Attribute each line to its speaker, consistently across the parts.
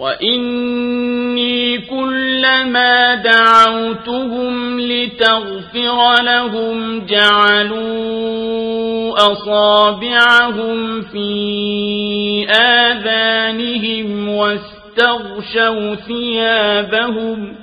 Speaker 1: وإني كلما دعوتهم لتغفر لهم جعلوا أصابعهم في آذانهم واستغشوا ثيابهم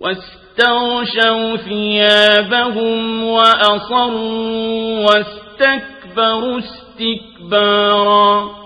Speaker 1: واستغشوا ثيابهم وأصروا واستكبروا استكبارا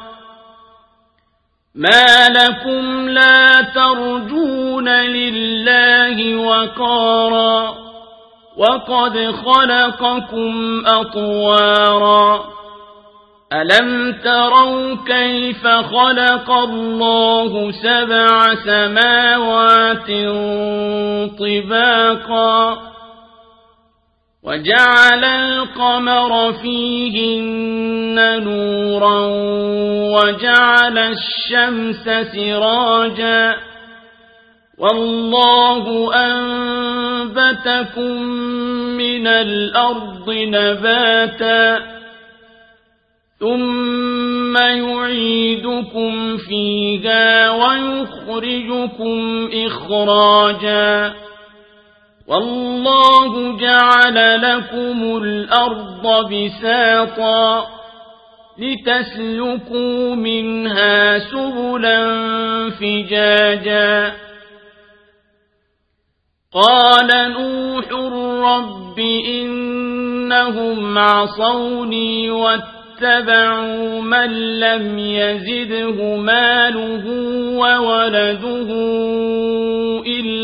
Speaker 1: ما لكم لا ترجون لله وقارا وقد خلقكم أطوارا ألم تروا كيف خلق الله سبع سماوات طباقا وجعل القمر فيهن نورا وجعل الشمس سراجا والله أنبتكم من الأرض نباتا ثم يعيدكم فيها ويخرجكم إخراجا والله جعل لكم الأرض بساطا لتسلكوا منها سبلا فجاجا. قال نوح رب إنهم عصوني واتبعوا من لم يزده ماله وولده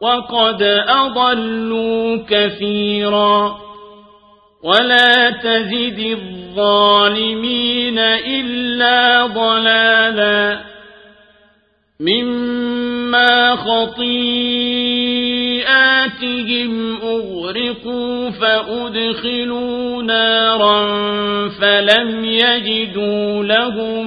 Speaker 1: وقد أضلوا كثيرا ولا تزد الظالمين إلا ضلالا مما خطيئاتهم أغرقوا فأدخلوا نارا فلم يجدوا لهم